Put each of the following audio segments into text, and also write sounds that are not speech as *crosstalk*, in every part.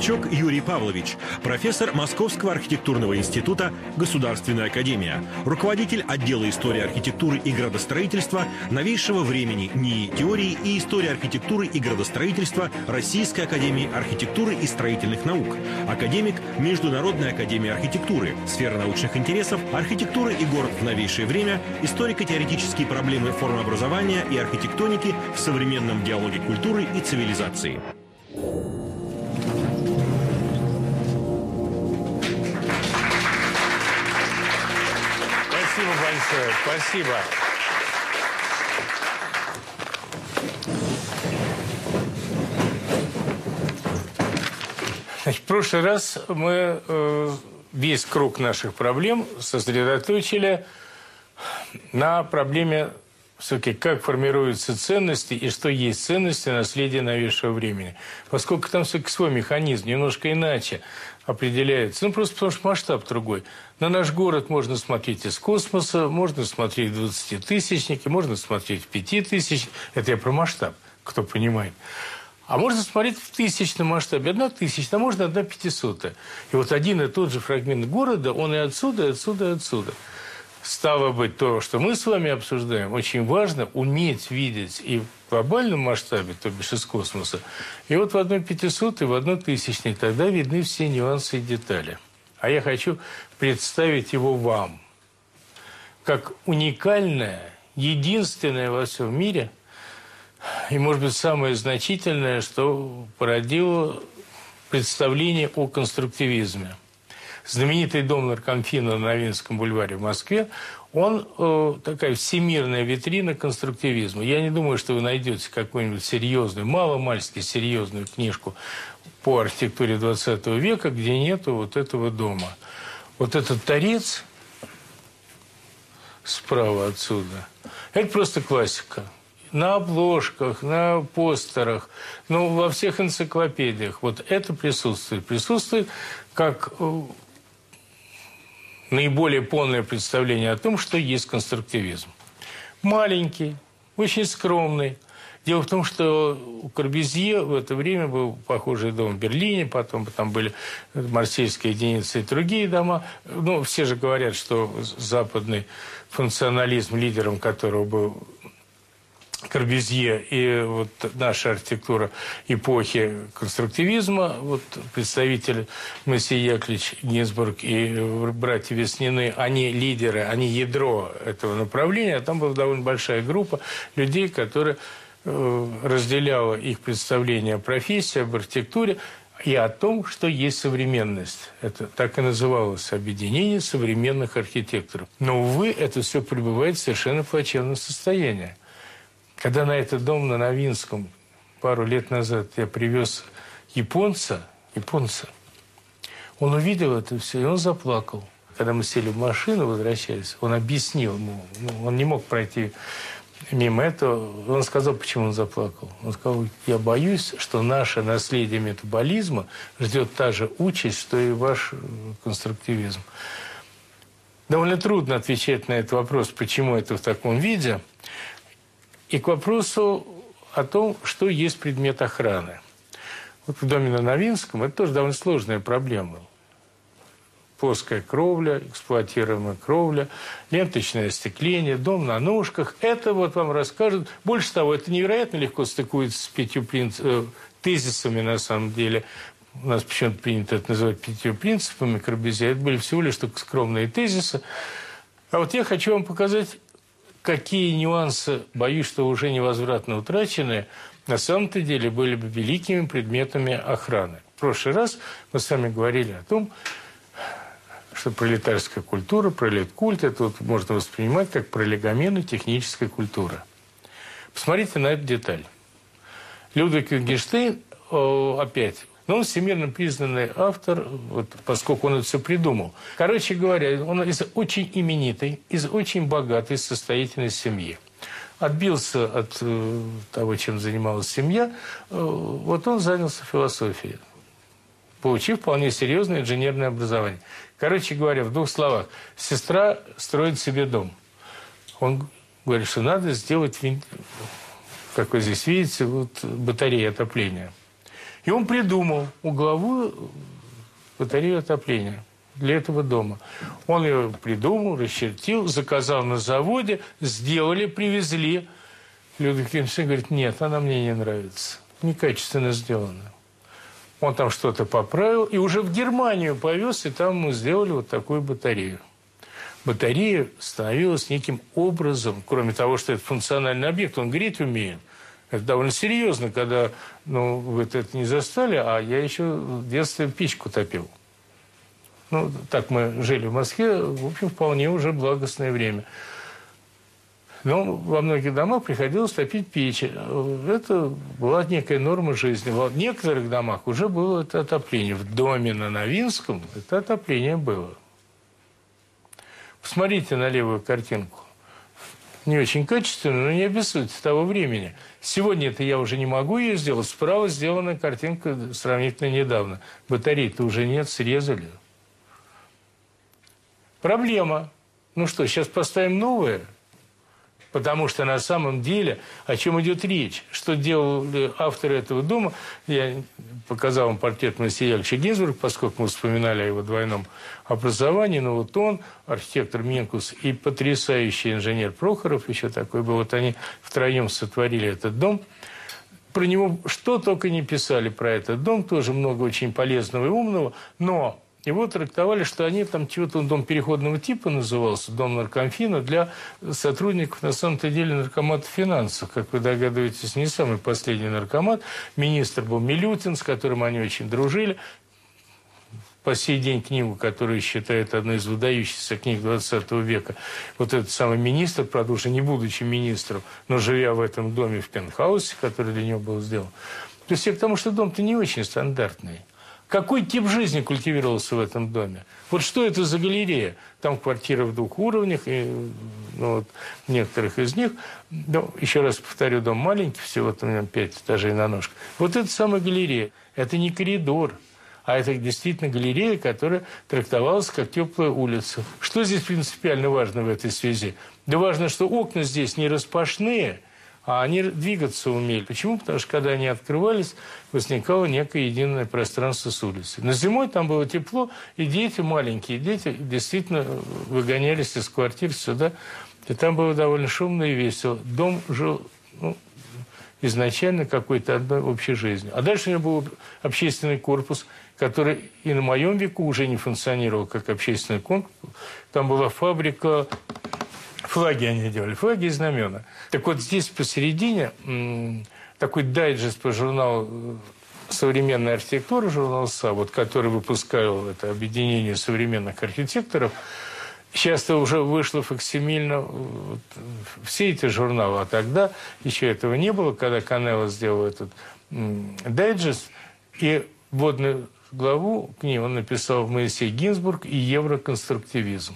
Ковальчук Юрий Павлович, профессор Московского архитектурного института Государственная академия, руководитель отдела истории архитектуры и градостроительства новейшего времени НИИ теории и истории архитектуры и градостроительства Российской академии архитектуры и строительных наук, академик Международной академии архитектуры, сфера научных интересов, архитектура и город в новейшее время, историко-теоретические проблемы формообразования и архитектоники в современном диалоге культуры и цивилизации. Большое. Спасибо. Значит, в прошлый раз мы э, весь круг наших проблем сосредоточили на проблеме все-таки как формируются ценности и что есть ценности наследия новейшего времени. Поскольку там все-таки свой механизм немножко иначе определяется. Ну, просто потому что масштаб другой. На наш город можно смотреть из космоса, можно смотреть в 20-тысячники, можно смотреть в 5 тысяч. Это я про масштаб, кто понимает. А можно смотреть в тысячном масштабе. Одна тысячная, а можно одна пятисотая. И вот один и тот же фрагмент города, он и отсюда, и отсюда, и отсюда. Стало быть, то, что мы с вами обсуждаем, очень важно уметь видеть и в глобальном масштабе, то бишь из космоса, и вот в одной пятисотой, в одной тысячной, тогда видны все нюансы и детали. А я хочу представить его вам как уникальное, единственное во всем мире и, может быть, самое значительное, что породило представление о конструктивизме – знаменитый дом наркомфина на Новинском бульваре в Москве, он э, такая всемирная витрина конструктивизма. Я не думаю, что вы найдете какую-нибудь серьезную, мало-мальски серьезную книжку по архитектуре 20 века, где нету вот этого дома. Вот этот торец справа отсюда, это просто классика. На обложках, на постерах, ну, во всех энциклопедиях. Вот это присутствует. Присутствует как э, наиболее полное представление о том, что есть конструктивизм. Маленький, очень скромный. Дело в том, что у Корбезье в это время был похожий дом в Берлине, потом там были марсельские единицы и другие дома. Ну, все же говорят, что западный функционализм, лидером которого был Корбюзье и вот наша архитектура эпохи конструктивизма, вот представитель Моисей Яковлевич Гинзбург и братья Веснины, они лидеры, они ядро этого направления, а там была довольно большая группа людей, которые э, разделяла их представление о профессии, об архитектуре и о том, что есть современность. Это так и называлось объединение современных архитекторов. Но, увы, это все пребывает в совершенно плачевном состоянии. Когда на этот дом на Новинском пару лет назад я привез японца, японца, он увидел это все, и он заплакал. Когда мы сели в машину, возвращались, он объяснил ему, ну, он не мог пройти мимо этого. Он сказал, почему он заплакал. Он сказал, я боюсь, что наше наследие метаболизма ждет та же участь, что и ваш конструктивизм. Довольно трудно отвечать на этот вопрос, почему это в таком виде. И к вопросу о том, что есть предмет охраны. Вот в доме на Новинском это тоже довольно сложная проблема. Плоская кровля, эксплуатируемая кровля, ленточное остекление, дом на ножках. Это вот вам расскажут. Больше того, это невероятно легко стыкуется с пятью принцип... Э, тезисами, на самом деле. У нас почему-то принято это называть пятью принципами Корбюзье. Это были всего лишь только скромные тезисы. А вот я хочу вам показать какие нюансы, боюсь, что уже невозвратно утрачены, на самом-то деле были бы великими предметами охраны. В прошлый раз мы с вами говорили о том, что пролетарская культура, пролеткульт, это вот можно воспринимать как пролегомены технической культуры. Посмотрите на эту деталь. Людвиг Wittgenstein, опять, но он всемирно признанный автор, вот, поскольку он это все придумал. Короче говоря, он из очень именитой, из очень богатой, состоятельной семьи. Отбился от э, того, чем занималась семья, э, вот он занялся философией, получив вполне серьезное инженерное образование. Короче говоря, в двух словах, сестра строит себе дом. Он говорит, что надо сделать, как вы здесь видите, вот батареи отопления – И он придумал угловую батарею отопления для этого дома. Он ее придумал, расчертил, заказал на заводе, сделали, привезли. Людвиг Ильич говорит, нет, она мне не нравится. Некачественно сделана. Он там что-то поправил, и уже в Германию повез, и там мы сделали вот такую батарею. Батарея становилась неким образом, кроме того, что это функциональный объект, он греть умеет. Это довольно серьезно, когда ну, вы это не застали, а я еще в детстве печку топил. Ну, так мы жили в Москве, в общем, вполне уже благостное время. Но во многих домах приходилось топить печи. Это была некая норма жизни. В некоторых домах уже было это отопление. В доме на Новинском это отопление было. Посмотрите на левую картинку. Не очень качественную, но не обессудьте того времени. Сегодня это я уже не могу ее сделать. Справа сделана картинка сравнительно недавно. Батареи-то уже нет, срезали. Проблема. Ну что, сейчас поставим новое? Потому что на самом деле, о чем идет речь, что делали авторы этого дома, я показал вам портрет Моисея Яковлевича Гинзбург, поскольку мы вспоминали о его двойном образовании, но вот он, архитектор Минкус и потрясающий инженер Прохоров, еще такой был, вот они втроем сотворили этот дом. Про него что только не писали про этот дом, тоже много очень полезного и умного, но его трактовали, что они там чего-то, дом переходного типа назывался, дом наркомфина, для сотрудников, на самом-то деле, наркомата финансов. Как вы догадываетесь, не самый последний наркомат. Министр был Милютин, с которым они очень дружили. По сей день книгу, которую считают одной из выдающихся книг 20 века, вот этот самый министр, правда, уже не будучи министром, но живя в этом доме в пентхаусе, который для него был сделан. То есть я к тому, что дом-то не очень стандартный. Какой тип жизни культивировался в этом доме? Вот что это за галерея? Там квартира в двух уровнях, и ну, вот, некоторых из них, ну, еще раз повторю, дом маленький, всего там пять этажей на ножках. Вот это самая галерея. Это не коридор, а это действительно галерея, которая трактовалась как теплая улица. Что здесь принципиально важно в этой связи? Да важно, что окна здесь не распашные – а они двигаться умели. Почему? Потому что когда они открывались, возникало некое единое пространство с улицы. Но зимой там было тепло, и дети, маленькие дети, действительно выгонялись из квартир сюда. И там было довольно шумно и весело. Дом жил ну, изначально какой-то одной общей жизнью. А дальше у него был общественный корпус, который и на моем веку уже не функционировал как общественный корпус. Там была фабрика Флаги они делали, флаги и знамена. Так вот здесь посередине такой дайджест по журналу э, современной архитектуры, журнал СА, вот, который выпускал это объединение современных архитекторов, Сейчас-то уже вышло факсимильно вот, все эти журналы, а тогда еще этого не было, когда Канелло сделал этот дайджест, и водную главу к ней он написал Моисей Гинзбург и евроконструктивизм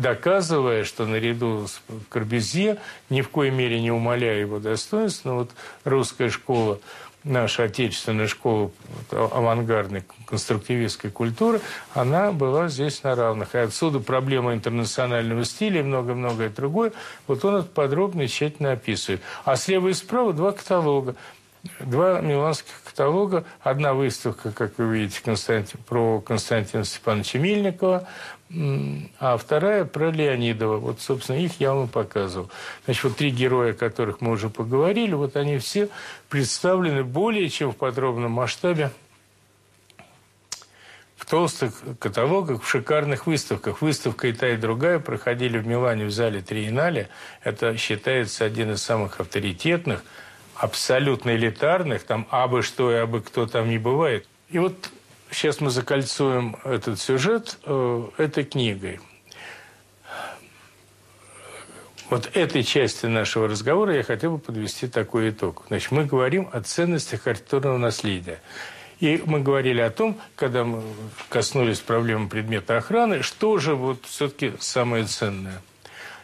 доказывая, что наряду с Корбюзье, ни в коей мере не умаляя его достоинств, но вот русская школа, наша отечественная школа авангардной конструктивистской культуры, она была здесь на равных. И отсюда проблема интернационального стиля и много-многое другое. Вот он это подробно и тщательно описывает. А слева и справа два каталога. Два миланских каталога. Одна выставка, как вы видите, Константин, про Константина Степановича Мильникова, а вторая про Леонидова. Вот, собственно, их я вам показывал. Значит, вот три героя, о которых мы уже поговорили, вот они все представлены более чем в подробном масштабе в толстых каталогах, в шикарных выставках. Выставка и та, и другая проходили в Милане в зале Триеннале. Это считается один из самых авторитетных, абсолютно элитарных, там абы что и абы кто там не бывает. И вот сейчас мы закольцуем этот сюжет э, этой книгой. Вот этой части нашего разговора я хотел бы подвести такой итог. Значит, мы говорим о ценностях архитектурного наследия. И мы говорили о том, когда мы коснулись проблемы предмета охраны, что же вот все-таки самое ценное.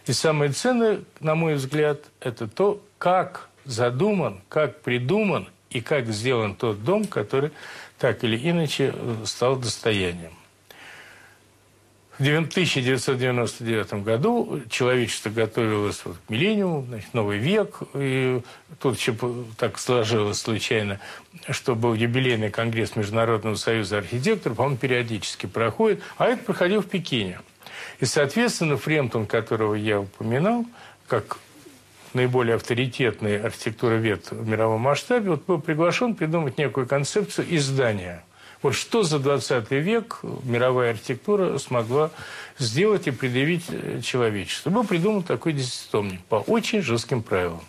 И самое ценное, на мой взгляд, это то, как задуман, как придуман и как сделан тот дом, который так или иначе э, стал достоянием. В 1999 году человечество готовилось вот к миллениуму, значит, новый век. И тут еще так сложилось случайно, что был юбилейный конгресс Международного союза архитекторов, он периодически проходит, а это проходил в Пекине. И, соответственно, Фремтон, которого я упоминал, как наиболее авторитетный архитектуровед в мировом масштабе, вот был приглашен придумать некую концепцию издания – вот что за 20 век мировая архитектура смогла сделать и предъявить э, человечеству? Был придуман такой десятитомник по очень жестким правилам.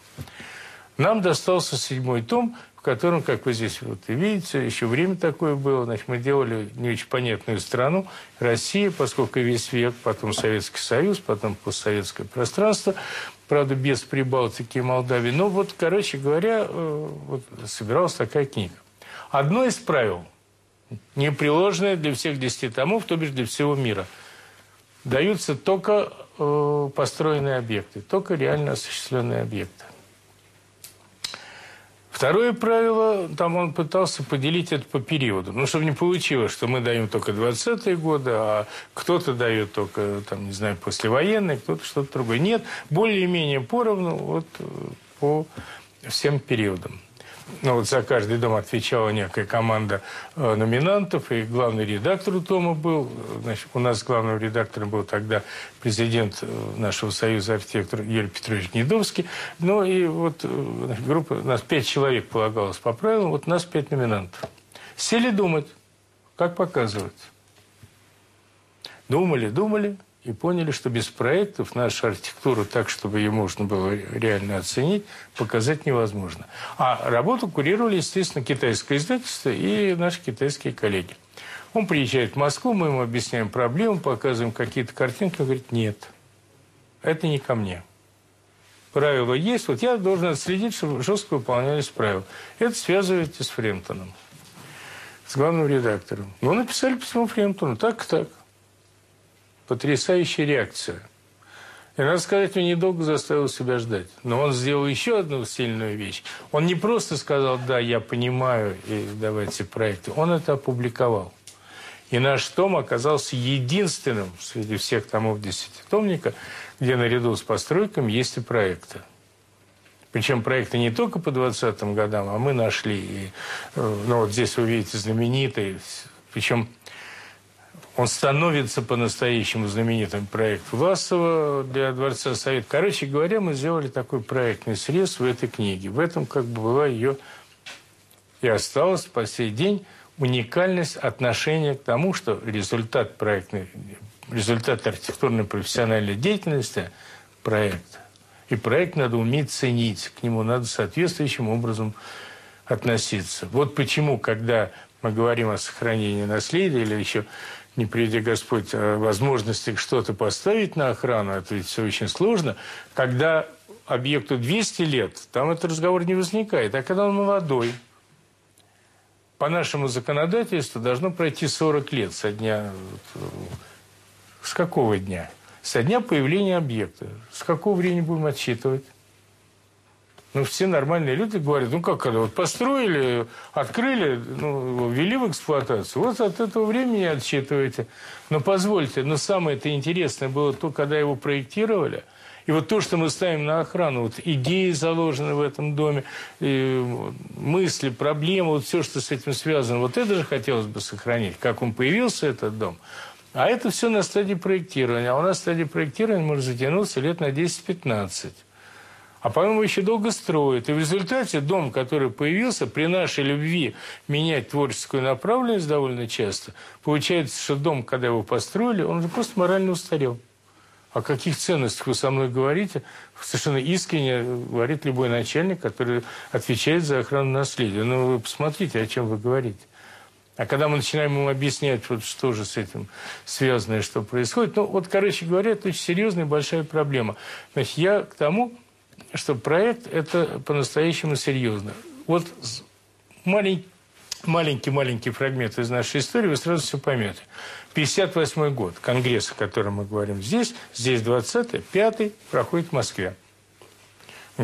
Нам достался седьмой том, в котором, как вы здесь вот и видите, еще время такое было. Значит, мы делали не очень понятную страну, Россия, поскольку весь век, потом Советский Союз, потом постсоветское пространство, правда, без Прибалтики и Молдавии. Но вот, короче говоря, э, вот собиралась такая книга. Одно из правил – непреложное для всех десяти томов, то бишь для всего мира. Даются только э, построенные объекты, только реально осуществленные объекты. Второе правило, там он пытался поделить это по периоду. Ну, чтобы не получилось, что мы даем только 20-е годы, а кто-то дает только, там, не знаю, послевоенные, кто-то что-то другое. Нет, более-менее поровну вот, э, по всем периодам ну, вот за каждый дом отвечала некая команда э, номинантов, и главный редактор у Тома был. Значит, у нас главным редактором был тогда президент э, нашего союза архитектор Юрий Петрович Гнедовский. Ну и вот э, группа, нас пять человек полагалось по правилам, вот у нас пять номинантов. Сели думать, как показывать. Думали, думали, и поняли, что без проектов нашу архитектуру так, чтобы ее можно было реально оценить, показать невозможно. А работу курировали, естественно, китайское издательство и наши китайские коллеги. Он приезжает в Москву, мы ему объясняем проблему, показываем какие-то картинки, он говорит, нет, это не ко мне. Правила есть, вот я должен отследить, чтобы жестко выполнялись правила. Это связываете с Фремптоном, с главным редактором. Ну, написали письмо Фремптону, так-так потрясающая реакция. И, надо сказать, он недолго заставил себя ждать. Но он сделал еще одну сильную вещь. Он не просто сказал, да, я понимаю, и давайте проекты. Он это опубликовал. И наш том оказался единственным среди всех томов десятитомника, где наряду с постройками есть и проекты. Причем проекты не только по 20-м годам, а мы нашли. И, э, ну, вот здесь вы видите знаменитый, причем он становится по-настоящему знаменитым проект Власова для Дворца Совет. Короче говоря, мы сделали такой проектный срез в этой книге. В этом как бы была ее и осталась по сей день уникальность отношения к тому, что результат проектной, результат архитектурной профессиональной деятельности – проект. И проект надо уметь ценить, к нему надо соответствующим образом относиться. Вот почему, когда мы говорим о сохранении наследия или еще не приди Господь, а возможности что-то поставить на охрану, это ведь все очень сложно. Когда объекту 200 лет, там этот разговор не возникает. А когда он молодой, по нашему законодательству должно пройти 40 лет со дня... С какого дня? Со дня появления объекта. С какого времени будем отсчитывать? Ну, все нормальные люди говорят, ну как когда вот построили, открыли, ну, ввели в эксплуатацию, вот от этого времени отсчитываете. Но позвольте, но самое-то интересное было то, когда его проектировали, и вот то, что мы ставим на охрану, вот идеи заложены в этом доме, мысли, проблемы, вот все, что с этим связано, вот это же хотелось бы сохранить, как он появился, этот дом. А это все на стадии проектирования. А у нас стадия проектирования может затянуться лет на 10-15 а по-моему, еще долго строят. И в результате дом, который появился, при нашей любви менять творческую направленность довольно часто, получается, что дом, когда его построили, он уже просто морально устарел. О каких ценностях вы со мной говорите? Совершенно искренне говорит любой начальник, который отвечает за охрану наследия. Ну, вы посмотрите, о чем вы говорите. А когда мы начинаем ему объяснять, вот что же с этим связано и что происходит, ну, вот, короче говоря, это очень серьезная и большая проблема. Значит, я к тому, что проект – это по-настоящему серьезно. Вот маленький-маленький фрагмент из нашей истории, вы сразу все поймете. 58 год, конгресс, о котором мы говорим здесь, здесь 20-й, 5 проходит в Москве.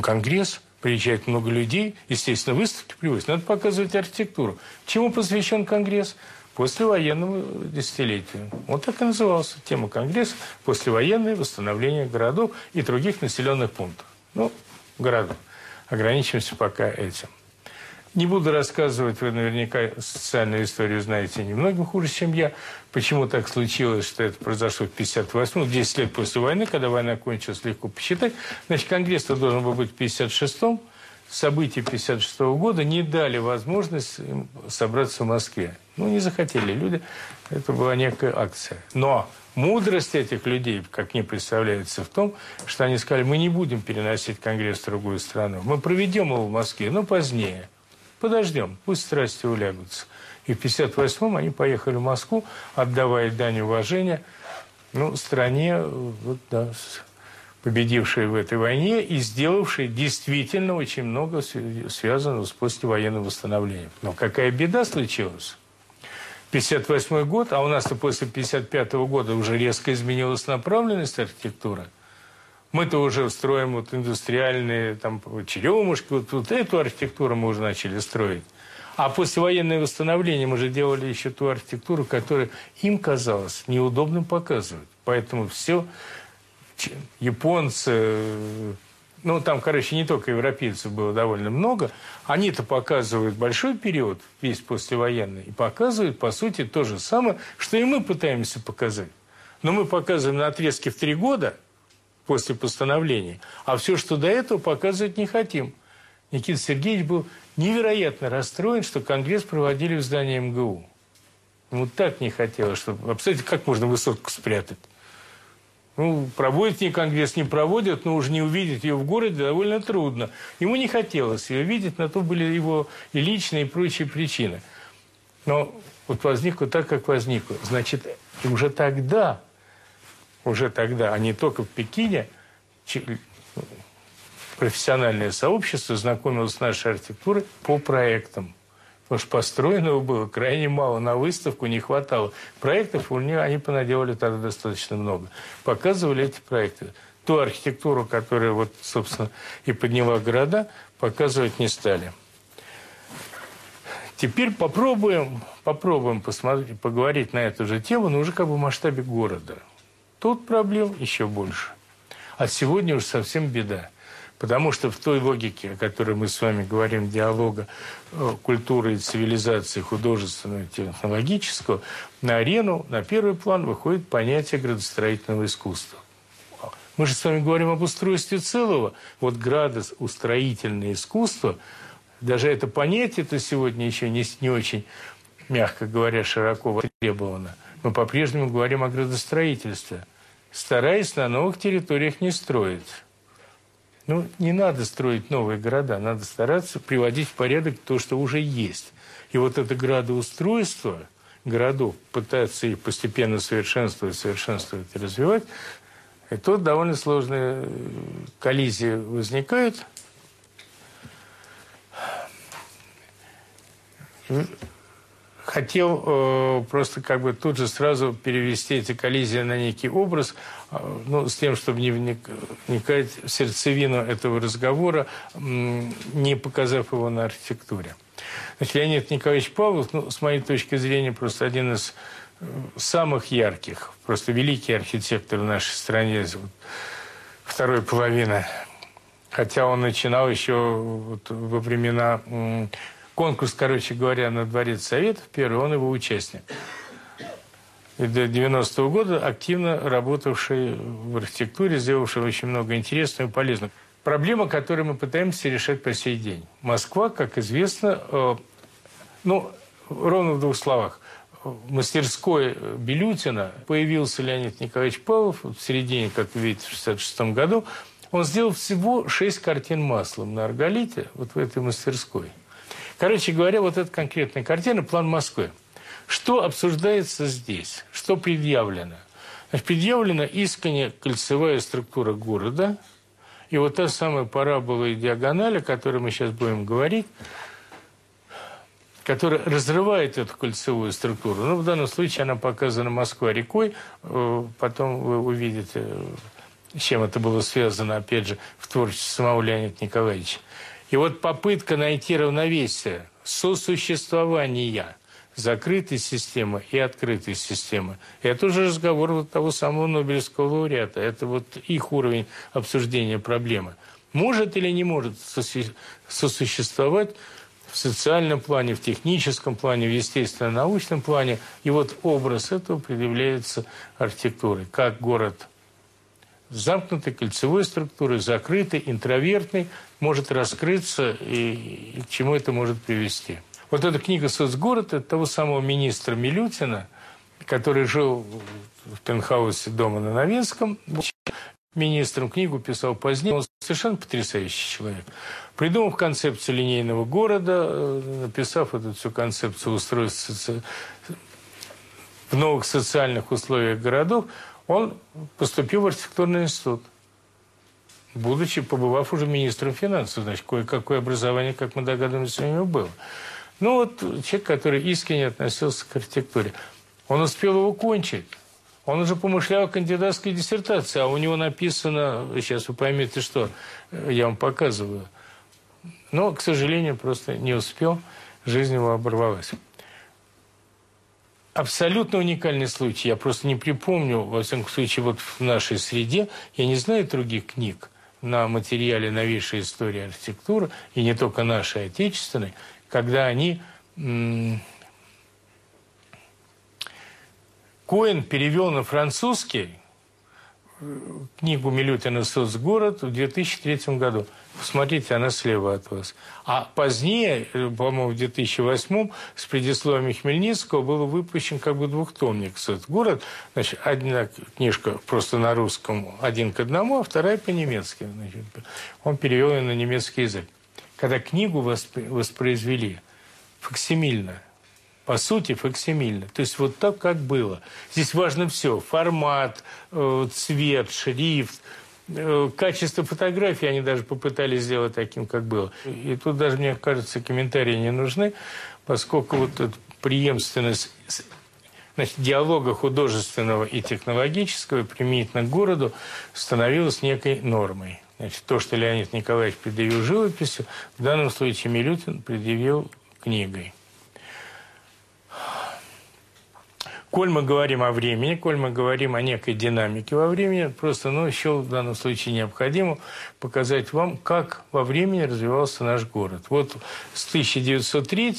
Конгресс, приезжает много людей, естественно, выставки привозят. Надо показывать архитектуру. Чему посвящен конгресс? послевоенному десятилетию. Вот так и назывался тема Конгресса «Послевоенное восстановление городов и других населенных пунктов». Ну, городов. Ограничимся пока этим. Не буду рассказывать, вы наверняка социальную историю знаете немногим хуже, чем я. Почему так случилось, что это произошло в 58-м, 10 лет после войны, когда война кончилась, легко посчитать. Значит, Конгресс-то должен был быть в 56-м. События 56 -го года не дали возможность собраться в Москве. Ну, не захотели люди. Это была некая акция. Но мудрость этих людей, как мне представляется, в том, что они сказали, мы не будем переносить Конгресс в другую страну. Мы проведем его в Москве, но позднее. Подождем, пусть страсти улягутся. И в 58-м они поехали в Москву, отдавая дань уважения ну, стране, вот, да, победившей в этой войне и сделавшей действительно очень много связанного с послевоенным восстановлением. Но какая беда случилась? 58 год, а у нас-то после 55 -го года уже резко изменилась направленность архитектуры – мы-то уже строим вот индустриальные там черемушки, вот, вот эту архитектуру мы уже начали строить. А послевоенное восстановление мы же делали еще ту архитектуру, которая им казалось неудобным показывать. Поэтому все японцы, ну там, короче, не только европейцев было довольно много, они-то показывают большой период, весь послевоенный, и показывают, по сути, то же самое, что и мы пытаемся показать. Но мы показываем на отрезке в три года – после постановления. А все, что до этого, показывать не хотим. Никита Сергеевич был невероятно расстроен, что Конгресс проводили в здании МГУ. Ему так не хотелось, чтобы... Представляете, как можно высотку спрятать? Ну, проводит не Конгресс, не проводят, но уже не увидеть ее в городе довольно трудно. Ему не хотелось ее видеть, на то были его и личные, и прочие причины. Но вот возникло так, как возникло. Значит, уже тогда уже тогда, а не только в Пекине, профессиональное сообщество знакомилось с нашей архитектурой по проектам. Потому что построенного было крайне мало, на выставку не хватало. Проектов у них они понаделали тогда достаточно много. Показывали эти проекты. Ту архитектуру, которая, вот, собственно, и подняла города, показывать не стали. Теперь попробуем, попробуем посмотреть, поговорить на эту же тему, но уже как бы в масштабе города. Тут проблем еще больше. А сегодня уж совсем беда. Потому что в той логике, о которой мы с вами говорим, диалога э, культуры и цивилизации художественного и технологического, на арену, на первый план выходит понятие градостроительного искусства. Мы же с вами говорим об устройстве целого. Вот градоустроительное искусство, даже это понятие-то сегодня еще не, не очень, мягко говоря, широко востребовано. Мы по-прежнему говорим о градостроительстве – стараясь на новых территориях не строить. Ну, не надо строить новые города, надо стараться приводить в порядок то, что уже есть. И вот это градоустройство городов, пытаться их постепенно совершенствовать, совершенствовать и развивать, и тут довольно сложная коллизия возникает хотел э, просто как бы тут же сразу перевести эти коллизии на некий образ, э, ну, с тем, чтобы не вникать в сердцевину этого разговора, э, не показав его на архитектуре. Значит, Леонид Николаевич Павлов, ну, с моей точки зрения, просто один из э, самых ярких, просто великий архитектор в нашей стране второй половины. Хотя он начинал еще вот, во времена конкурс, короче говоря, на Дворец Советов, первый, он его участник. И до 90-го года активно работавший в архитектуре, сделавший очень много интересного и полезного. Проблема, которую мы пытаемся решать по сей день. Москва, как известно, э, ну, ровно в двух словах. В мастерской Белютина появился Леонид Николаевич Павлов в середине, как вы видите, в 66 году. Он сделал всего шесть картин маслом на Арголите, вот в этой мастерской – Короче говоря, вот эта конкретная картина «План Москвы». Что обсуждается здесь? Что предъявлено? Значит, предъявлена искренне кольцевая структура города, и вот та самая парабола и диагональ, о которой мы сейчас будем говорить, которая разрывает эту кольцевую структуру. Ну, в данном случае она показана Москва рекой. Э, потом вы увидите, с чем это было связано, опять же, в творчестве самого Леонида Николаевича. И вот попытка найти равновесие сосуществования закрытой системы и открытой системы. Это уже разговор вот того самого Нобелевского лауреата. Это вот их уровень обсуждения проблемы. Может или не может сосуществовать в социальном плане, в техническом плане, в естественно-научном плане. И вот образ этого предъявляется архитектурой. Как город замкнутой кольцевой структуры, закрытый, интровертный, может раскрыться и, к чему это может привести. Вот эта книга «Соцгород» – это того самого министра Милютина, который жил в пентхаусе дома на Новинском. Министром книгу писал позднее. Он совершенно потрясающий человек. Придумав концепцию линейного города, э, написав эту всю концепцию устройства в новых социальных условиях городов, он поступил в архитектурный институт будучи, побывав уже министром финансов, значит, кое-какое образование, как мы догадываемся, у него было. Ну вот человек, который искренне относился к архитектуре, он успел его кончить. Он уже помышлял о кандидатской диссертации, а у него написано, сейчас вы поймете, что я вам показываю. Но, к сожалению, просто не успел, жизнь его оборвалась. Абсолютно уникальный случай. Я просто не припомню, во всяком случае, вот в нашей среде, я не знаю других книг на материале новейшей истории архитектуры, и не только нашей, отечественной, когда они... Коэн перевел на французский э, книгу Милютина «Соцгород» в 2003 году. Посмотрите, она слева от вас. А позднее, по-моему, в 2008 с предисловием Хмельницкого был выпущен как бы двухтомник «Соцгород». Значит, одна книжка просто на русском один к одному, а вторая по-немецки. Он перевел ее на немецкий язык когда книгу воспроизвели факсимильно, по сути, факсимильно. То есть вот так, как было. Здесь важно все. Формат, э, цвет, шрифт, качество фотографии они даже попытались сделать таким, как было. И тут даже, мне кажется, комментарии не нужны, поскольку вот эта преемственность значит, диалога художественного и технологического применительно к городу становилась некой нормой. Значит, то, что Леонид Николаевич предъявил живописью, в данном случае Милютин предъявил книгой. Коль мы говорим о времени, коль мы говорим о некой динамике во времени, просто, ну, еще в данном случае необходимо показать вам, как во времени развивался наш город. Вот с 1903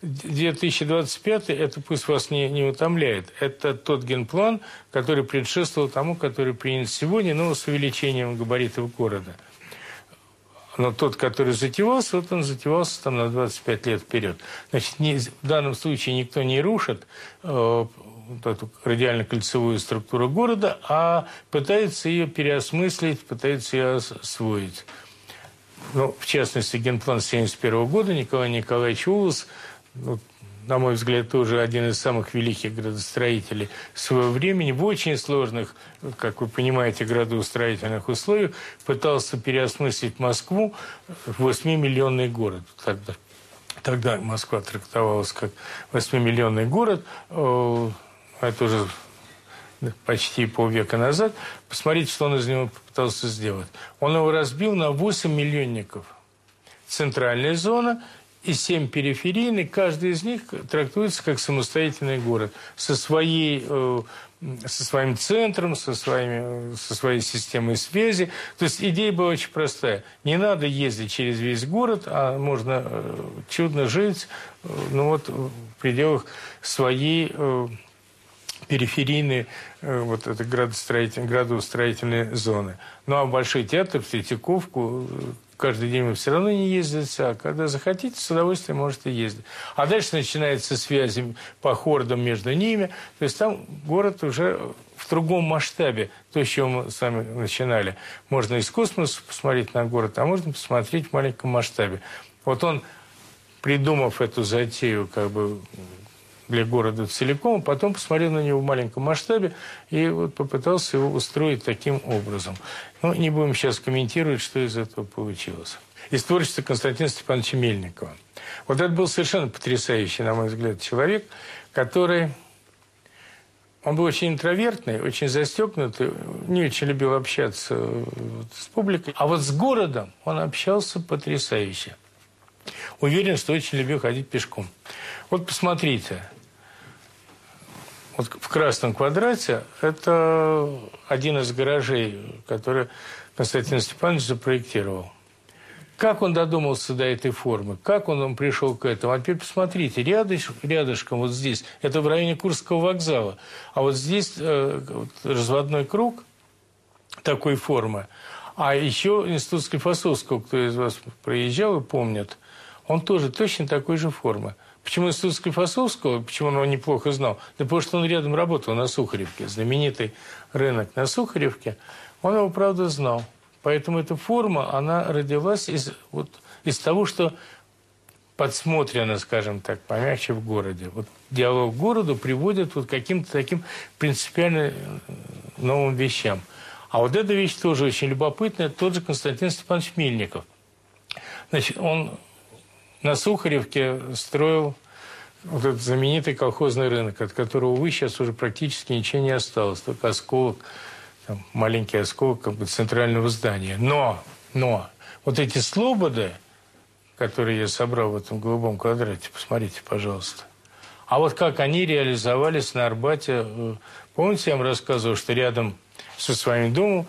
2025 это пусть вас не, не утомляет. Это тот генплан, который предшествовал тому, который принят сегодня, но с увеличением габаритов города. Но тот, который затевался, вот он затевался там на 25 лет вперед. Значит, не, в данном случае никто не рушит э, вот эту радиально-кольцевую структуру города, а пытается ее переосмыслить, пытается ее освоить. Ну, в частности, генплан 1971 года Николай Николаевич Улус, ну, на мой взгляд, тоже один из самых великих градостроителей своего времени, в очень сложных, как вы понимаете, градоустроительных условиях пытался переосмыслить Москву в 8-миллионный город. Тогда, тогда Москва трактовалась как 8-миллионный город. Это уже почти полвека назад, посмотрите, что он из него попытался сделать. Он его разбил на 8 миллионников. Центральная зона и 7 периферийных, каждый из них трактуется как самостоятельный город со своей э, со своим центром, со, своими, со своей системой связи. То есть идея была очень простая. Не надо ездить через весь город, а можно э, чудно жить э, ну вот, в пределах своей периферийные э, вот это градостроительные, градостроительные зоны. Ну а Большой театр, в Третьяковку, э, каждый день вы все равно не ездите, а когда захотите, с удовольствием можете ездить. А дальше начинается связи по хордам между ними. То есть там город уже в другом масштабе. То, с чего мы с вами начинали. Можно из космоса посмотреть на город, а можно посмотреть в маленьком масштабе. Вот он, придумав эту затею, как бы для города целиком, потом посмотрел на него в маленьком масштабе и вот попытался его устроить таким образом. Но не будем сейчас комментировать, что из этого получилось. Из творчества Константина Степановича Мельникова. Вот это был совершенно потрясающий, на мой взгляд, человек, который... Он был очень интровертный, очень застегнутый, не очень любил общаться с публикой. А вот с городом он общался потрясающе. Уверен, что очень любил ходить пешком. Вот посмотрите. Вот в красном квадрате это один из гаражей, который Константин Степанович запроектировал. Как он додумался до этой формы? Как он, он пришел к этому? А теперь посмотрите, рядышком, вот здесь, это в районе Курского вокзала, а вот здесь э, вот, разводной круг такой формы. А еще институт Склифосовского, кто из вас проезжал и помнит, он тоже точно такой же формы. Почему институт Склифосовского, почему он его неплохо знал? Да потому что он рядом работал на Сухаревке, знаменитый рынок на Сухаревке. Он его, правда, знал. Поэтому эта форма, она родилась из, вот, из того, что подсмотрено, скажем так, помягче в городе. Вот диалог городу приводит вот к каким-то таким принципиально э, новым вещам. А вот эта вещь тоже очень любопытная. Тот же Константин Степанович Мельников. Значит, он на Сухаревке строил вот этот знаменитый колхозный рынок, от которого, увы, сейчас уже практически ничего не осталось. Только осколок там, маленький осколок как бы центрального здания. Но, но вот эти слободы, которые я собрал в этом голубом квадрате, посмотрите, пожалуйста. А вот как они реализовались на Арбате, э, помните, я вам рассказывал, что рядом со своим домом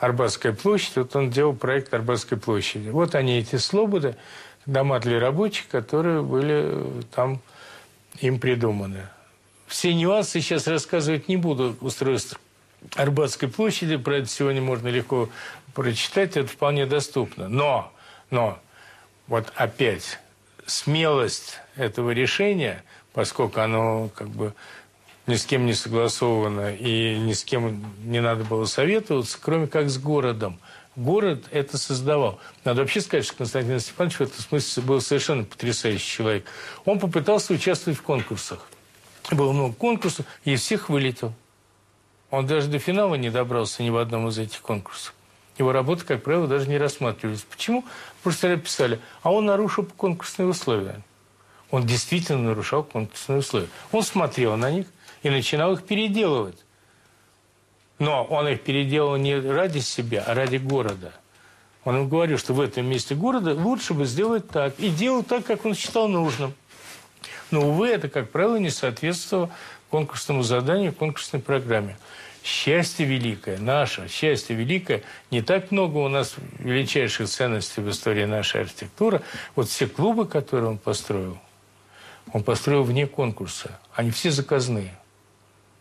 Арбатская площадь, вот он делал проект Арбатской площади. Вот они, эти слободы, дома для рабочих, которые были э, там им придуманы. Все нюансы сейчас рассказывать не буду устройства Арбатской площади. Про это сегодня можно легко прочитать, это вполне доступно. Но, но, вот опять, смелость этого решения, поскольку оно как бы ни с кем не согласовано и ни с кем не надо было советоваться, кроме как с городом. Город это создавал. Надо вообще сказать, что Константин Степанович в этом смысле был совершенно потрясающий человек. Он попытался участвовать в конкурсах. Было много конкурсов, и всех вылетел. Он даже до финала не добрался ни в одном из этих конкурсов. Его работы, как правило, даже не рассматривались. Почему? Просто писали, а он нарушил конкурсные условия. Он действительно нарушал конкурсные условия. Он смотрел на них и начинал их переделывать. Но он их переделал не ради себя, а ради города. Он им говорил, что в этом месте города лучше бы сделать так. И делал так, как он считал нужным. Но, увы, это, как правило, не соответствовало конкурсному заданию, конкурсной программе. Счастье великое, наше счастье великое. Не так много у нас величайших ценностей в истории нашей архитектуры. Вот все клубы, которые он построил, он построил вне конкурса. Они все заказные.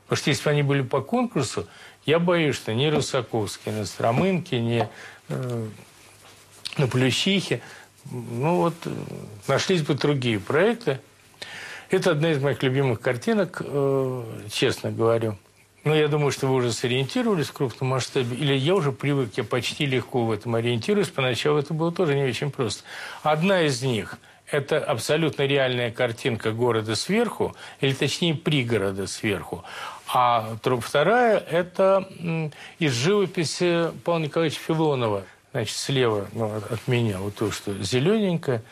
Потому что если бы они были по конкурсу, я боюсь, что ни Русаковский, ни Стромынки, ни э, на Плющихе, ну вот, э, нашлись бы другие проекты, это одна из моих любимых картинок, э, честно говорю. Но я думаю, что вы уже сориентировались в крупном масштабе. Или я уже привык, я почти легко в этом ориентируюсь. Поначалу это было тоже не очень просто. Одна из них – это абсолютно реальная картинка города сверху, или точнее пригорода сверху. А вторая – это из живописи Павла Николаевича Филонова. Значит, слева ну, от меня, вот то, что зелененькое –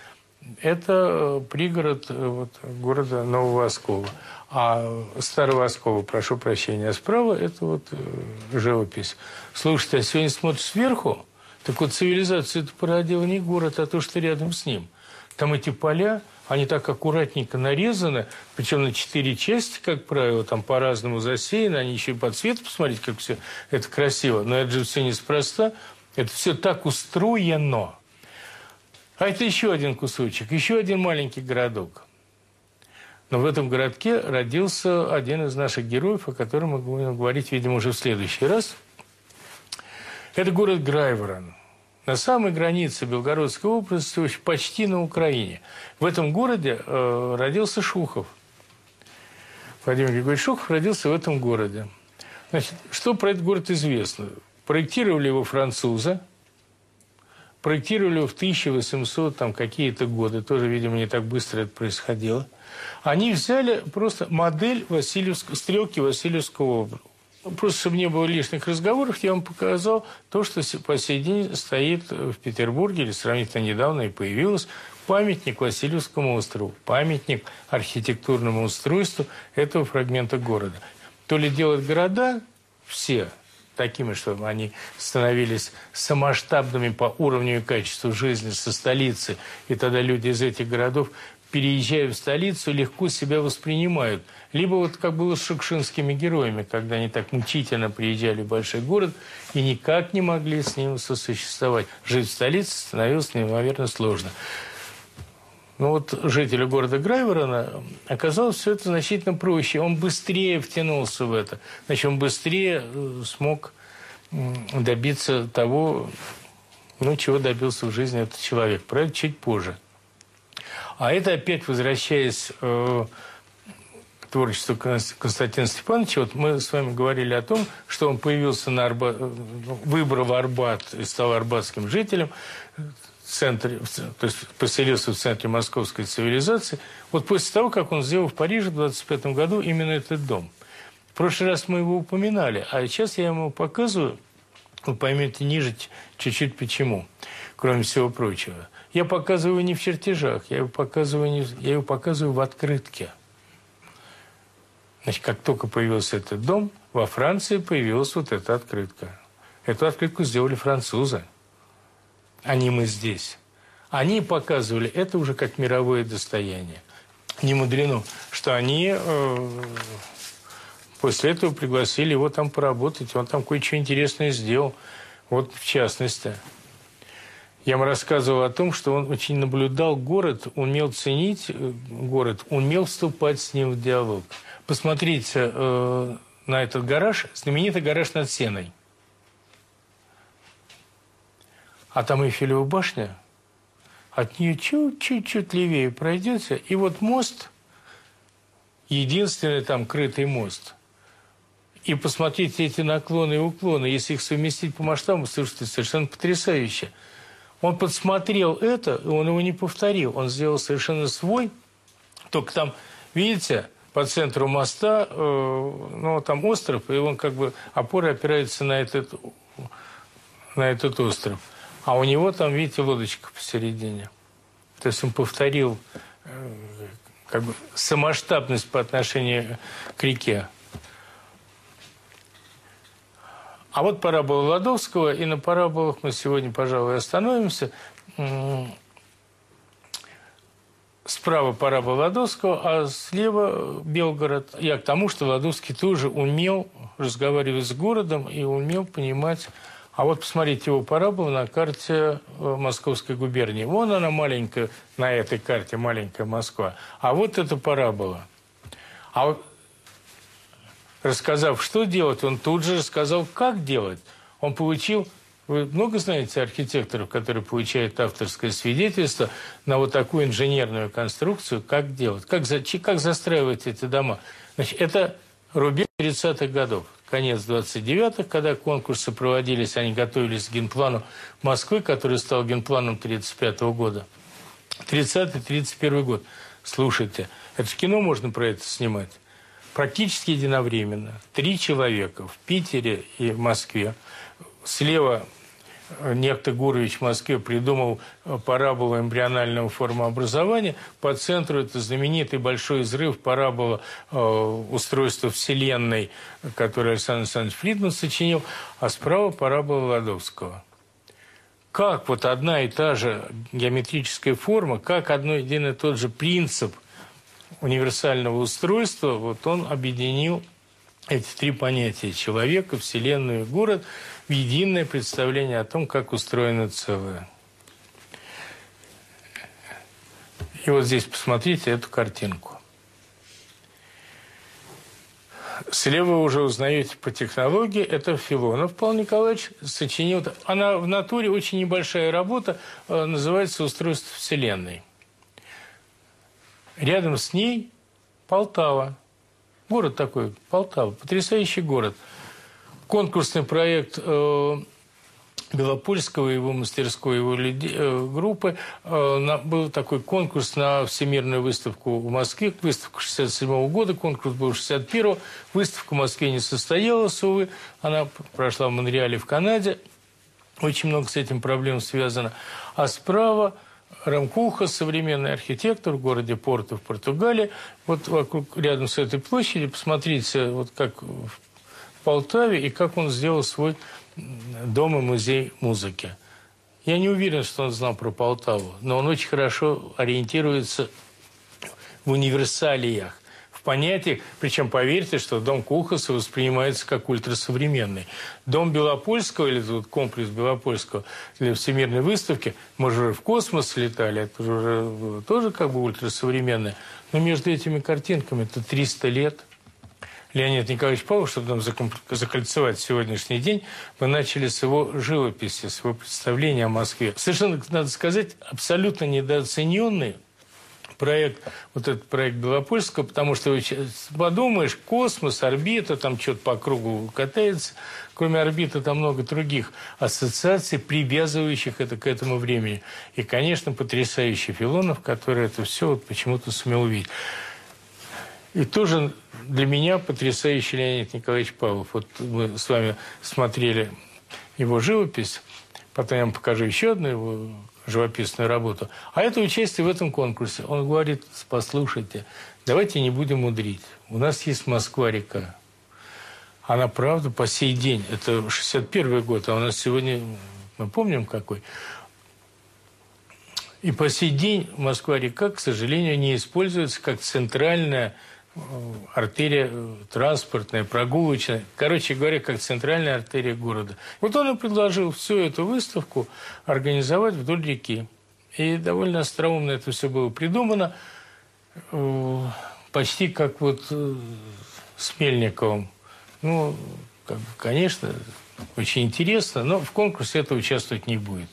это э, пригород э, вот, города Нового Оскова. А Старого Оскова, прошу прощения, а справа это вот э, живопись. Слушайте, а сегодня смотришь сверху, так вот цивилизацию это породила не город, а то, что рядом с ним. Там эти поля, они так аккуратненько нарезаны, причем на четыре части, как правило, там по-разному засеяны, они еще и по цвету, посмотрите, как все это красиво. Но это же все неспроста, это все так устроено, а это еще один кусочек, еще один маленький городок. Но в этом городке родился один из наших героев, о котором мы будем говорить, видимо, уже в следующий раз. Это город Грайворон. На самой границе Белгородской области, почти на Украине. В этом городе э, родился Шухов. Владимир Григорьевич Шухов родился в этом городе. Значит, что про этот город известно? Проектировали его французы – проектировали в 1800 там какие-то годы, тоже, видимо, не так быстро это происходило. Они взяли просто модель Васильевского, стрелки Васильевского. Просто, чтобы не было лишних разговоров, я вам показал то, что по сей день стоит в Петербурге, или сравнительно недавно и появилось, памятник Васильевскому острову, памятник архитектурному устройству этого фрагмента города. То ли делать города все, такими, чтобы они становились самоштабными по уровню и качеству жизни со столицы, и тогда люди из этих городов переезжая в столицу, легко себя воспринимают. Либо вот как было с шукшинскими героями, когда они так мучительно приезжали в большой город и никак не могли с ним сосуществовать. Жить в столице становилось неимоверно сложно. Но вот жителю города Грайворона оказалось все это значительно проще. Он быстрее втянулся в это. Значит, он быстрее э, смог добиться того, ну, чего добился в жизни этот человек. Это чуть позже. А это опять возвращаясь э, к творчеству Константина Степановича, вот мы с вами говорили о том, что он появился на Арбат, э, выбрал Арбат и стал арбатским жителем, в центре, то есть поселился в центре московской цивилизации. Вот после того, как он сделал в Париже в 25 году именно этот дом. В прошлый раз мы его упоминали, а сейчас я ему показываю, вы поймете ниже чуть-чуть почему, кроме всего прочего. Я показываю не в чертежах, я его показываю, не, я его показываю в открытке. Значит, как только появился этот дом, во Франции появилась вот эта открытка. Эту открытку сделали французы, а не мы здесь. Они показывали это уже как мировое достояние. Не мудрено, что они э, после этого пригласили его там поработать. Он там кое-что интересное сделал. Вот в частности. Я вам рассказывал о том, что он очень наблюдал город, умел ценить э, город, умел вступать с ним в диалог. Посмотрите э, на этот гараж, знаменитый гараж над Сеной. А там Эйфелева башня, от нее чуть-чуть левее пройдете, и вот мост, единственный там крытый мост. И посмотрите эти наклоны и уклоны, если их совместить по масштабу, слушайте, совершенно потрясающе – он подсмотрел это, и он его не повторил. Он сделал совершенно свой. Только там, видите, по центру моста, э, ну, там остров, и он как бы опора опирается на этот, на этот остров. А у него там, видите, лодочка посередине. То есть он повторил э, как бы самоштабность по отношению к реке. А вот парабола Ладовского, и на параболах мы сегодня, пожалуй, остановимся. Справа парабола Ладовского, а слева Белгород. Я к тому, что Ладовский тоже умел разговаривать с городом и умел понимать а вот посмотрите его параболу на карте э, Московской губернии. Вон она маленькая, на этой карте маленькая Москва. А вот эта парабола. А рассказав, что делать, он тут же рассказал, как делать. Он получил... Вы много знаете архитекторов, которые получают авторское свидетельство на вот такую инженерную конструкцию, как делать, как, за, как застраивать эти дома. Значит, это рубеж 30-х годов, конец 29-х, когда конкурсы проводились, они готовились к генплану Москвы, который стал генпланом 35 -го года. 30-31 год. Слушайте, это в кино можно про это снимать практически единовременно три человека в Питере и в Москве. Слева некто Гурович в Москве придумал э, параболу эмбрионального формообразования. По центру это знаменитый большой взрыв парабола э, устройства Вселенной, который Александр Александрович Фридман сочинил, а справа парабола Ладовского. Как вот одна и та же геометрическая форма, как одно один и тот же принцип – универсального устройства, вот он объединил эти три понятия – человека, вселенную и город – в единое представление о том, как устроено целое. И вот здесь посмотрите эту картинку. Слева вы уже узнаете по технологии. Это Филонов Павел Николаевич сочинил. Она в натуре очень небольшая работа, э, называется «Устройство Вселенной». Рядом с ней Полтава. Город такой, Полтава, потрясающий город. Конкурсный проект э, Белопольского, его мастерской, его э, группы. Э, был такой конкурс на Всемирную выставку в Москве, выставка 67 -го года, конкурс был 61 Выставка в Москве не состоялась, увы. Она прошла в Монреале в Канаде. Очень много с этим проблем связано. А справа Рамкуха, современный архитектор в городе Порту в Португалии. Вот вокруг, рядом с этой площадью, посмотрите, вот как Полтаве и как он сделал свой дом и музей музыки. Я не уверен, что он знал про Полтаву, но он очень хорошо ориентируется в универсалиях понятиях, причем поверьте, что дом Кухаса воспринимается как ультрасовременный. Дом Белопольского, или тут комплекс Белопольского для Всемирной выставки, мы же в космос летали, это уже тоже как бы ультрасовременное. Но между этими картинками это 300 лет. Леонид Николаевич Павлов, чтобы нам закольцевать сегодняшний день, мы начали с его живописи, с его представления о Москве. Совершенно, надо сказать, абсолютно недооцененный проект, вот этот проект Белопольского, потому что подумаешь, космос, орбита, там что-то по кругу катается. Кроме орбиты, там много других ассоциаций, привязывающих это к этому времени. И, конечно, потрясающий Филонов, который это все вот почему-то сумел увидеть. И тоже для меня потрясающий Леонид Николаевич Павлов. Вот мы с вами смотрели его живопись, потом я вам покажу еще одну его живописную работу. А это участие в этом конкурсе. Он говорит, послушайте, давайте не будем мудрить. У нас есть Москва-река. Она, правда, по сей день, это 61 год, а у нас сегодня, мы помним какой. И по сей день Москва-река, к сожалению, не используется как центральная артерия транспортная, прогулочная. Короче говоря, как центральная артерия города. Вот он и предложил всю эту выставку организовать вдоль реки. И довольно остроумно это все было придумано. Э, почти как вот э, с Мельниковым. Ну, как, конечно, очень интересно, но в конкурсе это участвовать не будет.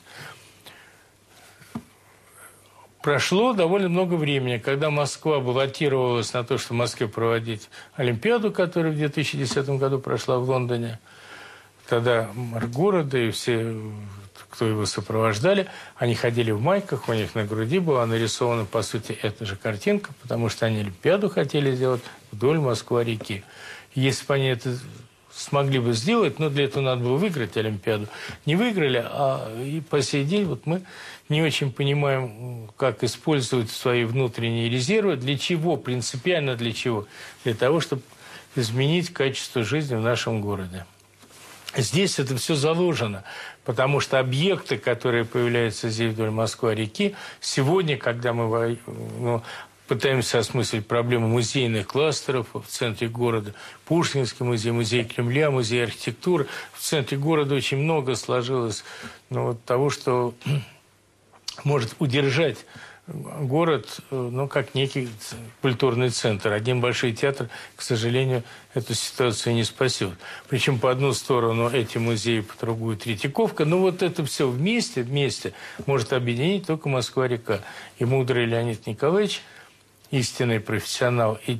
Прошло довольно много времени, когда Москва баллотировалась на то, что в Москве проводить Олимпиаду, которая в 2010 году прошла в Лондоне. Тогда мэр города и все, кто его сопровождали, они ходили в майках, у них на груди была нарисована, по сути, эта же картинка, потому что они Олимпиаду хотели сделать вдоль Москва-реки. Если бы они это смогли бы сделать, но для этого надо было выиграть Олимпиаду. Не выиграли, а и по сей день вот мы не очень понимаем, как использовать свои внутренние резервы, для чего, принципиально для чего. Для того, чтобы изменить качество жизни в нашем городе. Здесь это все заложено, потому что объекты, которые появляются здесь вдоль Москвы-реки, сегодня, когда мы ну, пытаемся осмыслить проблему музейных кластеров в центре города. Пушкинский музей, музей Кремля, музей архитектуры. В центре города очень много сложилось ну, вот того, что *clears throat* может удержать город, ну, как некий культурный центр. Один большой театр, к сожалению, эту ситуацию не спасет. Причем по одну сторону эти музеи, по другую Третьяковка. Ну, вот это все вместе, вместе может объединить только Москва-река. И мудрый Леонид Николаевич – истинный профессионал, и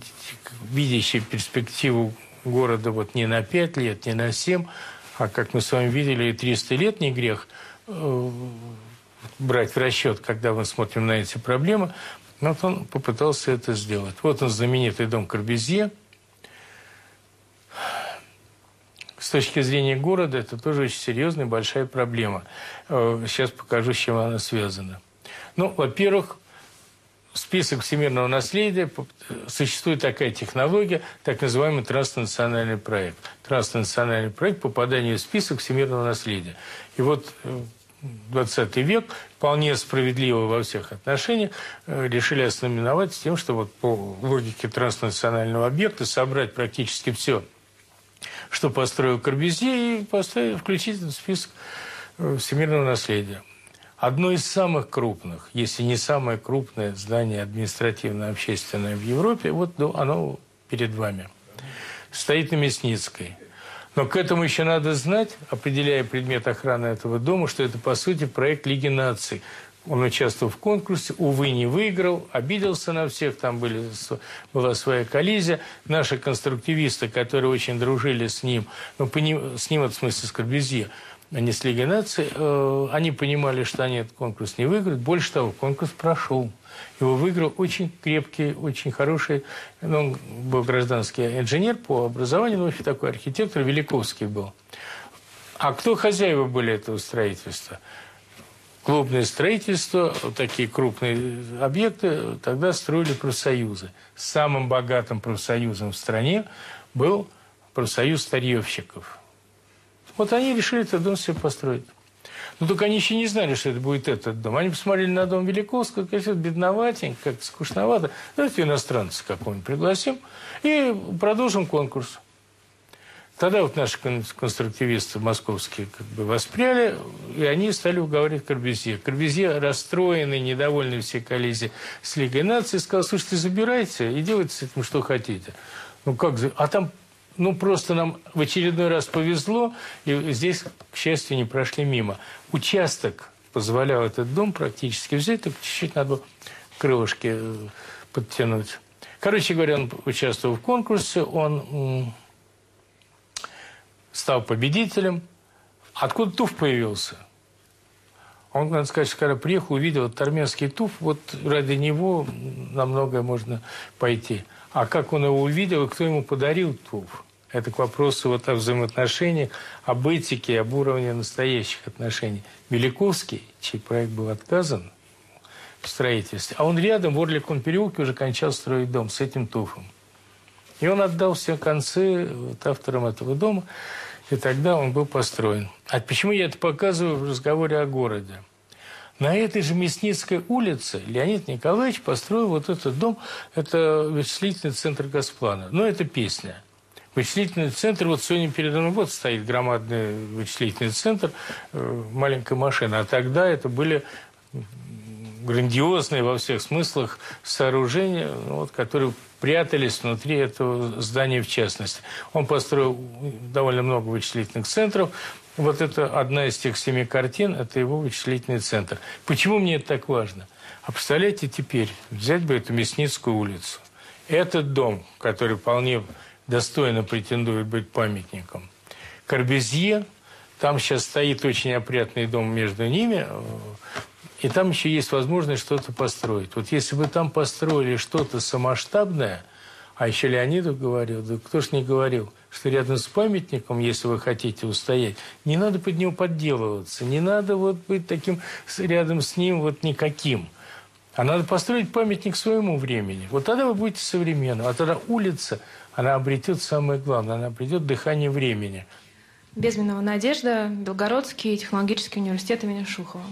видящий перспективу города вот не на 5 лет, не на 7, а, как мы с вами видели, и 300 лет не грех э, брать в расчет, когда мы смотрим на эти проблемы. Вот он попытался это сделать. Вот он, знаменитый дом Корбезье. С точки зрения города, это тоже очень серьезная, большая проблема. Э, сейчас покажу, с чем она связана. Ну, во-первых, список всемирного наследия, существует такая технология, так называемый транснациональный проект. Транснациональный проект попадания в список всемирного наследия. И вот 20 э, век вполне справедливо во всех отношениях э, решили ознаменовать с тем, что вот по логике транснационального объекта собрать практически все, что построил Корбюзье, и поставить, включить в список э, всемирного наследия. Одно из самых крупных, если не самое крупное здание административно-общественное в Европе, вот ну, оно перед вами. Стоит на Мясницкой. Но к этому еще надо знать, определяя предмет охраны этого дома, что это, по сути, проект Лиги наций. Он участвовал в конкурсе, увы, не выиграл, обиделся на всех, там были, была своя коллизия. Наши конструктивисты, которые очень дружили с ним, ну, с ним, в смысле, с Корбюзье, Лигой наций, э, они понимали, что они этот конкурс не выиграют. Больше того, конкурс прошел. Его выиграл очень крепкий, очень хороший, ну, он был гражданский инженер по образованию, но вообще такой архитектор, Великовский был. А кто хозяева были этого строительства? Клубное строительство, такие крупные объекты, тогда строили профсоюзы. Самым богатым профсоюзом в стране был профсоюз старьевщиков. Вот они решили этот дом себе построить. Но только они еще не знали, что это будет этот дом. Они посмотрели на дом Великовского, как это бедноватенько, как-то скучновато. Давайте иностранца какого-нибудь пригласим и продолжим конкурс. Тогда вот наши конструктивисты московские как бы воспряли, и они стали уговаривать Корбюзье. Корбюзье, расстроенный, недовольный всей коллизией с Лигой наций, сказал, слушайте, забирайте и делайте с этим что хотите. Ну как, а там ну, просто нам в очередной раз повезло, и здесь, к счастью, не прошли мимо. Участок позволял этот дом практически взять, только чуть-чуть надо крылышки э, подтянуть. Короче говоря, он участвовал в конкурсе, он стал победителем. Откуда туф появился? Он, надо сказать, когда приехал, увидел этот армянский туф, вот ради него на многое можно пойти. А как он его увидел и кто ему подарил туф? Это к вопросу вот о взаимоотношениях, об этике, об уровне настоящих отношений. Великовский, чей проект был отказан в строительстве, а он рядом, в Орликом переулке, уже кончал строить дом с этим туфом. И он отдал все концы вот, авторам этого дома, и тогда он был построен. А почему я это показываю в разговоре о городе? На этой же Мясницкой улице Леонид Николаевич построил вот этот дом. Это вычислительный центр Госплана. Но это песня. Вычислительный центр, вот сегодня передо мной вот стоит громадный вычислительный центр, э, маленькая машина. А тогда это были грандиозные во всех смыслах сооружения, ну, вот, которые прятались внутри этого здания в частности. Он построил довольно много вычислительных центров. Вот это одна из тех семи картин, это его вычислительный центр. Почему мне это так важно? А представляете теперь, взять бы эту Мясницкую улицу. Этот дом, который вполне достойно претендует быть памятником. Корбезье, там сейчас стоит очень опрятный дом между ними, и там еще есть возможность что-то построить. Вот если бы там построили что-то самоштабное, а еще Леонидов говорил, да кто ж не говорил, что рядом с памятником, если вы хотите устоять, не надо под него подделываться, не надо вот быть таким рядом с ним вот никаким. А надо построить памятник своему времени. Вот тогда вы будете современным. А тогда улица, она обретет самое главное, она обретет дыхание времени. Безменова Надежда, Белгородский технологический университет имени Шухова.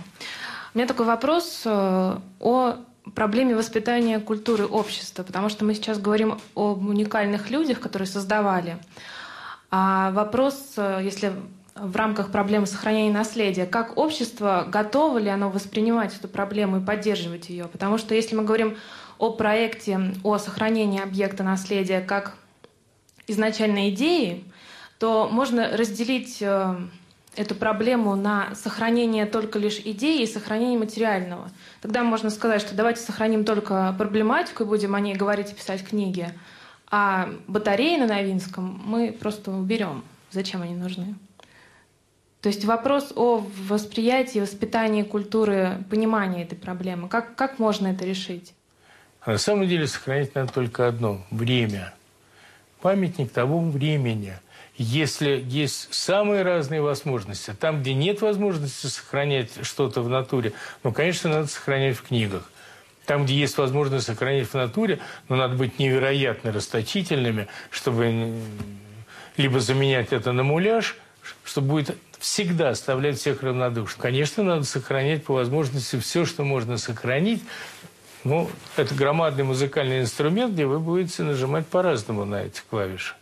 У меня такой вопрос э, о проблеме воспитания культуры общества, потому что мы сейчас говорим об уникальных людях, которые создавали. А вопрос, э, если в рамках проблемы сохранения наследия, как общество готово ли оно воспринимать эту проблему и поддерживать ее? Потому что если мы говорим о проекте о сохранении объекта наследия как изначальной идеи, то можно разделить э, эту проблему на сохранение только лишь идеи и сохранение материального. Тогда можно сказать, что давайте сохраним только проблематику и будем о ней говорить и писать книги, а батареи на Новинском мы просто уберем. Зачем они нужны? То есть вопрос о восприятии, воспитании культуры, понимании этой проблемы. Как, как можно это решить? А на самом деле сохранить надо только одно – время. Памятник того времени – если есть самые разные возможности, там, где нет возможности сохранять что-то в натуре, ну, конечно, надо сохранять в книгах. Там, где есть возможность сохранять в натуре, но надо быть невероятно расточительными, чтобы либо заменять это на муляж, что будет всегда оставлять всех равнодушным. Конечно, надо сохранять по возможности все, что можно сохранить. Ну, это громадный музыкальный инструмент, где вы будете нажимать по-разному на эти клавиши.